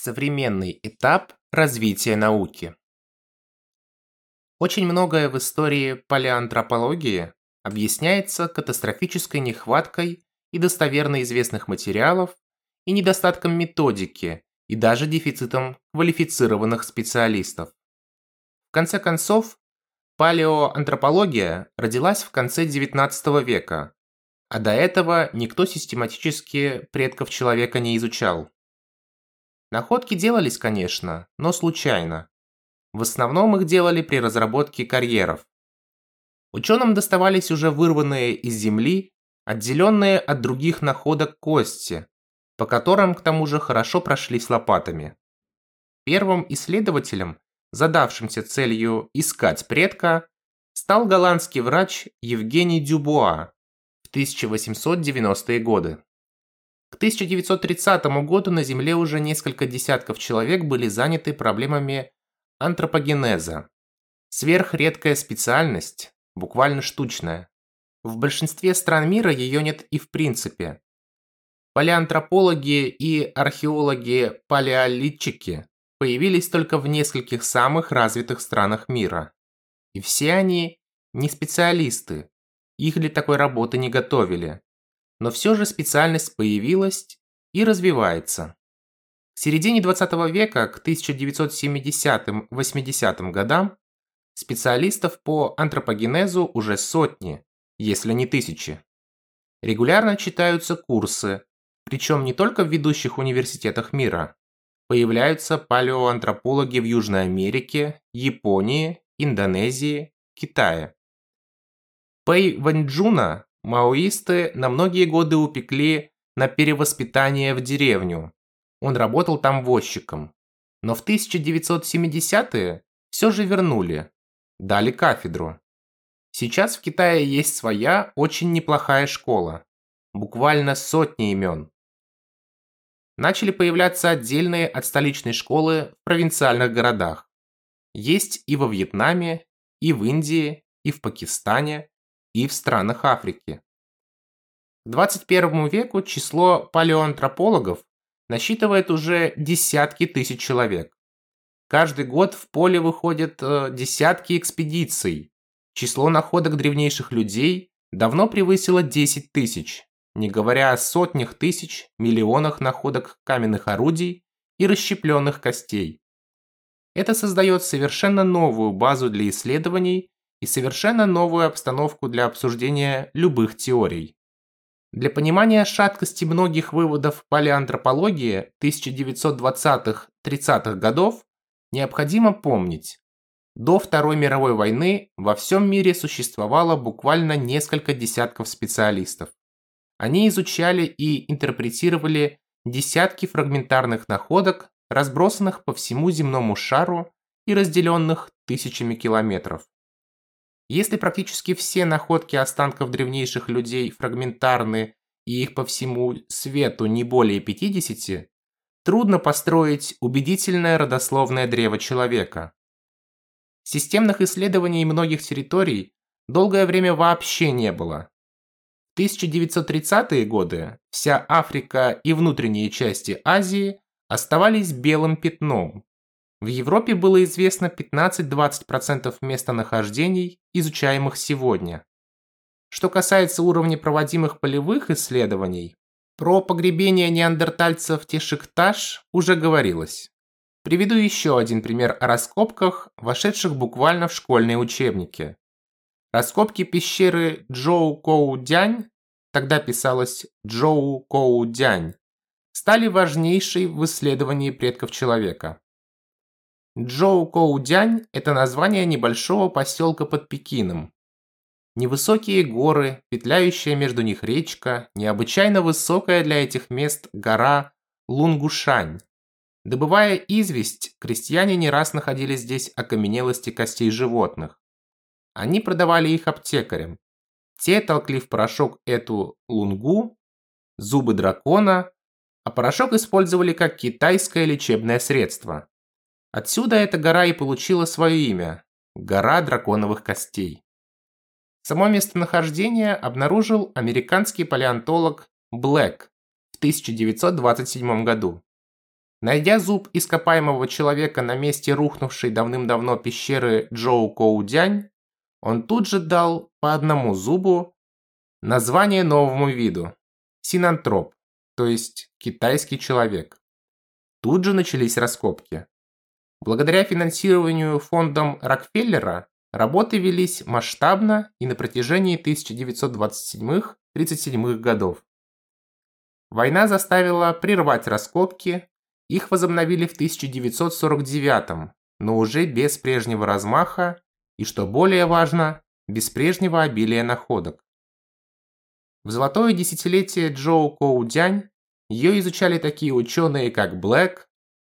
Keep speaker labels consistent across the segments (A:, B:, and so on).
A: Современный этап развития науки. Очень многое в истории палеоантропологии объясняется катастрофической нехваткой и достоверно известных материалов и недостатком методики и даже дефицитом квалифицированных специалистов. В конце концов, палеоантропология родилась в конце XIX века, а до этого никто систематически предков человека не изучал. Находки делались, конечно, но случайно. В основном их делали при разработке карьеров. Ученым доставались уже вырванные из земли, отделенные от других находок кости, по которым к тому же хорошо прошлись лопатами. Первым исследователем, задавшимся целью искать предка, стал голландский врач Евгений Дюбуа в 1890-е годы. К 1930 году на Земле уже несколько десятков человек были заняты проблемами антропогенеза. Сверхредкая специальность, буквально штучная. В большинстве стран мира ее нет и в принципе. Палеантропологи и археологи-палеолитчики появились только в нескольких самых развитых странах мира. И все они не специалисты, их для такой работы не готовили но все же специальность появилась и развивается. В середине 20 века, к 1970-80 годам, специалистов по антропогенезу уже сотни, если не тысячи. Регулярно читаются курсы, причем не только в ведущих университетах мира. Появляются палеоантропологи в Южной Америке, Японии, Индонезии, Китае. Пэй Ваньчжуна маоисты на многие годы упекли на перевоспитание в деревню. Он работал там возчиком. Но в 1970-е все же вернули. Дали кафедру. Сейчас в Китае есть своя очень неплохая школа. Буквально сотни имен. Начали появляться отдельные от столичной школы в провинциальных городах. Есть и во Вьетнаме, и в Индии, и в Пакистане, и в странах Африки. К 21 веку число палеоантропологов насчитывает уже десятки тысяч человек. Каждый год в поле выходят э, десятки экспедиций. Число находок древнейших людей давно превысило 10 тысяч, не говоря о сотнях тысяч, миллионах находок каменных орудий и расщепленных костей. Это создает совершенно новую базу для исследований и совершенно новую обстановку для обсуждения любых теорий. Для понимания шаткости многих выводов палеоантропологии 1920-30-х годов необходимо помнить, до Второй мировой войны во всем мире существовало буквально несколько десятков специалистов. Они изучали и интерпретировали десятки фрагментарных находок, разбросанных по всему земному шару и разделенных тысячами километров. Если практически все находки останков древнейших людей фрагментарны и их по всему свету не более 50, трудно построить убедительное родословное древо человека. Системных исследований многих территорий долгое время вообще не было. В 1930-е годы вся Африка и внутренние части Азии оставались белым пятном, в Европе было известно 15-20% местонахождений, изучаемых сегодня. Что касается уровня проводимых полевых исследований, про погребение неандертальцев Тешикташ уже говорилось. Приведу еще один пример о раскопках, вошедших буквально в школьные учебники. Раскопки пещеры Джоу-Коу-Дянь, тогда писалось Джоу-Коу-Дянь, стали важнейшей в исследовании предков человека. Джоу-Коу-Дянь – это название небольшого поселка под Пекином. Невысокие горы, петляющая между них речка, необычайно высокая для этих мест гора Лунгушань. Добывая известь, крестьяне не раз находили здесь окаменелости костей животных. Они продавали их аптекарям. Те толкли в порошок эту лунгу, зубы дракона, а порошок использовали как китайское лечебное средство. Отсюда эта гора и получила свое имя – гора драконовых костей. Само местонахождение обнаружил американский палеонтолог Блэк в 1927 году. Найдя зуб ископаемого человека на месте рухнувшей давным-давно пещеры Джоу Коудянь, он тут же дал по одному зубу название новому виду – синантроп, то есть китайский человек. Тут же начались раскопки. Благодаря финансированию фондом Рокфеллера работы велись масштабно и на протяжении 1927-37 годов. Война заставила прервать раскопки, их возобновили в 1949, но уже без прежнего размаха и, что более важно, без прежнего обилия находок. В золотое десятилетие Джоу Коу Дянь ее изучали такие ученые, как Блэк,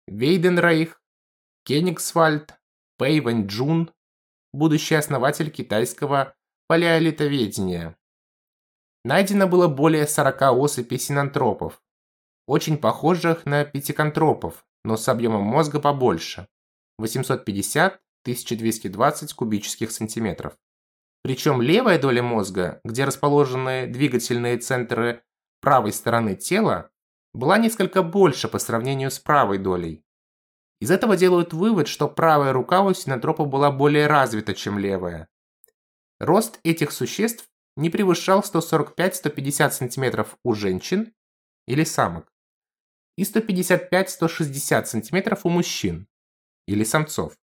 A: Вейденрейх, Кенигсвальд, Пэй Вэнь Джун, будущий основатель китайского палеолитоведения. Найдено было более 40 особей синантропов, очень похожих на пятикантропов, но с объемом мозга побольше – 850-1220 кубических сантиметров. Причем левая доля мозга, где расположены двигательные центры правой стороны тела, была несколько больше по сравнению с правой долей. Из этого делают вывод, что правая рука у синантропа была более развита, чем левая. Рост этих существ не превышал 145-150 см у женщин или самок и 155-160 см у мужчин или самцов.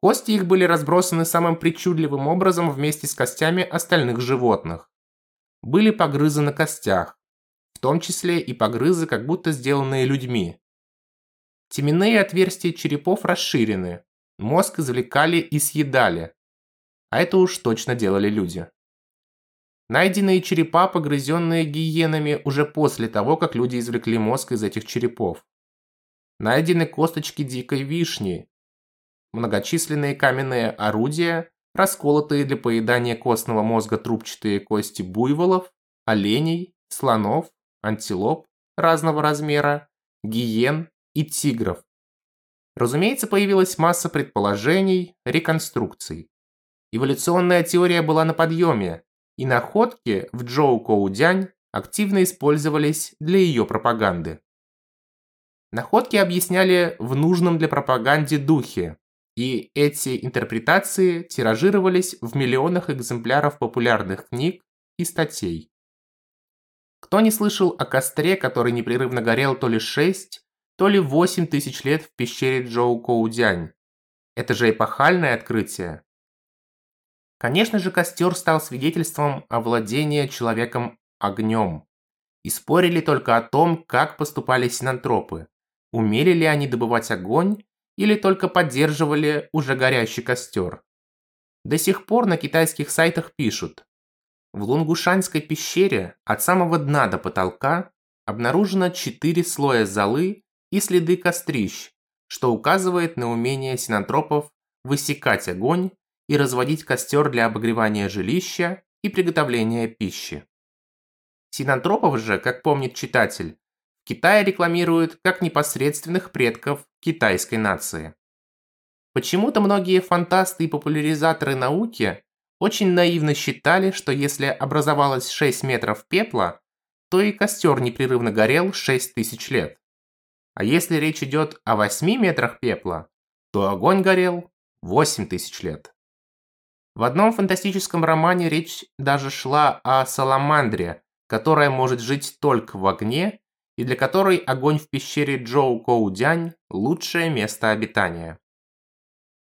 A: Кости их были разбросаны самым причудливым образом вместе с костями остальных животных. Были погрызы на костях, в том числе и погрызы, как будто сделанные людьми. Теменные отверстия черепов расширены, мозг извлекали и съедали, а это уж точно делали люди. Найденные черепа, погрызенные гиенами уже после того, как люди извлекли мозг из этих черепов. Найдены косточки дикой вишни, многочисленные каменные орудия, расколотые для поедания костного мозга трубчатые кости буйволов, оленей, слонов, антилоп разного размера, гиен и тигров. Разумеется, появилась масса предположений, реконструкций. Эволюционная теория была на подъеме, и находки в Джоу Коудянь активно использовались для ее пропаганды. Находки объясняли в нужном для пропаганды духе, и эти интерпретации тиражировались в миллионах экземпляров популярных книг и статей. Кто не слышал о костре, который непрерывно горел то ли 6, то ли 8 тысяч лет в пещере Джоу Коудянь? Это же эпохальное открытие. Конечно же, костер стал свидетельством овладения человеком огнем. И спорили только о том, как поступали синантропы. Умели ли они добывать огонь или только поддерживали уже горящий костер. До сих пор на китайских сайтах пишут. В Лунгушанской пещере от самого дна до потолка обнаружено четыре слоя золы и следы кострищ, что указывает на умение синантропов высекать огонь и разводить костер для обогревания жилища и приготовления пищи. Синантропов же, как помнит читатель, в Китае рекламируют как непосредственных предков китайской нации. Почему-то многие фантасты и популяризаторы науки очень наивно считали, что если образовалось 6 метров пепла, то и костер непрерывно горел 6 тысяч лет. А если речь идет о 8 метрах пепла, то огонь горел 8 тысяч лет. В одном фантастическом романе речь даже шла о саламандре, которая может жить только в огне и для которой огонь в пещере Джоу Коудянь – лучшее место обитания.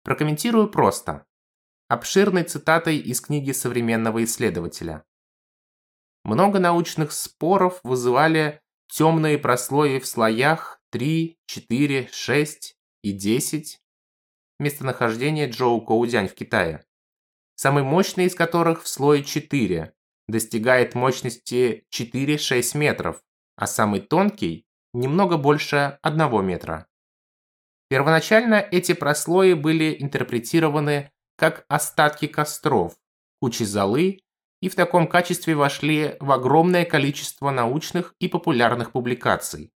A: Прокомментирую просто. Обширной цитатой из книги современного исследователя. Много научных споров вызывали темные прослои в слоях 3, 4, 6 и 10 местонахождения Джоу Коудянь в Китае самый мощный из которых в слое 4, достигает мощности 4-6 метров, а самый тонкий – немного больше 1 метра. Первоначально эти прослои были интерпретированы как остатки костров, кучи золы и в таком качестве вошли в огромное количество научных и популярных публикаций.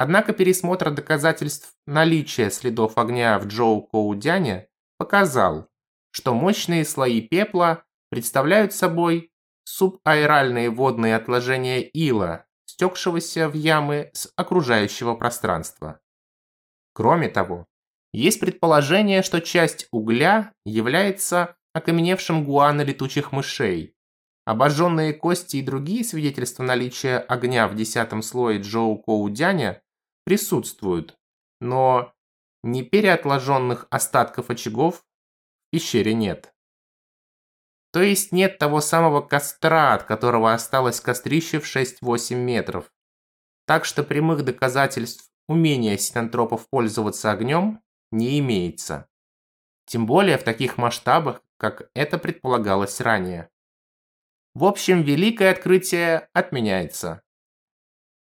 A: Однако пересмотр доказательств наличия следов огня в Джоу Коудяне показал, что мощные слои пепла представляют собой субаэральные водные отложения ила стекшегося в ямы с окружающего пространства. Кроме того, есть предположение, что часть угля является окаменевшим гуано летучих мышей. Обожженные кости и другие свидетельства наличия огня в десятом слое Джоу Коудяня присутствуют, но не переотложенных остатков очагов в пещере нет. То есть нет того самого костра, от которого осталось кострище в 6-8 метров. Так что прямых доказательств умения синантропов пользоваться огнем не имеется. Тем более в таких масштабах, как это предполагалось ранее. В общем, великое открытие отменяется.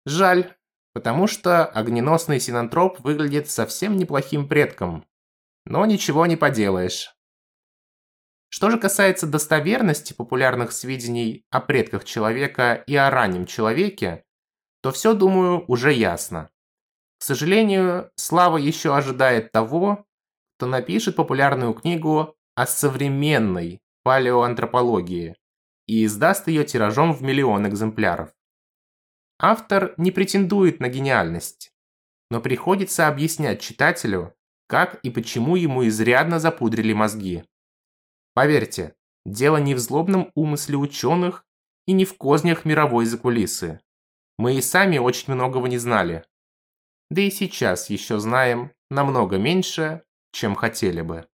A: Жаль, потому что огненосный синантроп выглядит совсем неплохим предком. Но ничего не поделаешь. Что же касается достоверности популярных сведений о предках человека и о раннем человеке, то все, думаю, уже ясно. К сожалению, Слава еще ожидает того, кто напишет популярную книгу о современной палеоантропологии и издаст ее тиражом в миллион экземпляров. Автор не претендует на гениальность, но приходится объяснять читателю, как и почему ему изрядно запудрили мозги. Поверьте, дело не в злобном умысле ученых и не в кознях мировой закулисы. Мы и сами очень многого не знали, да и сейчас еще знаем намного меньше, чем хотели бы.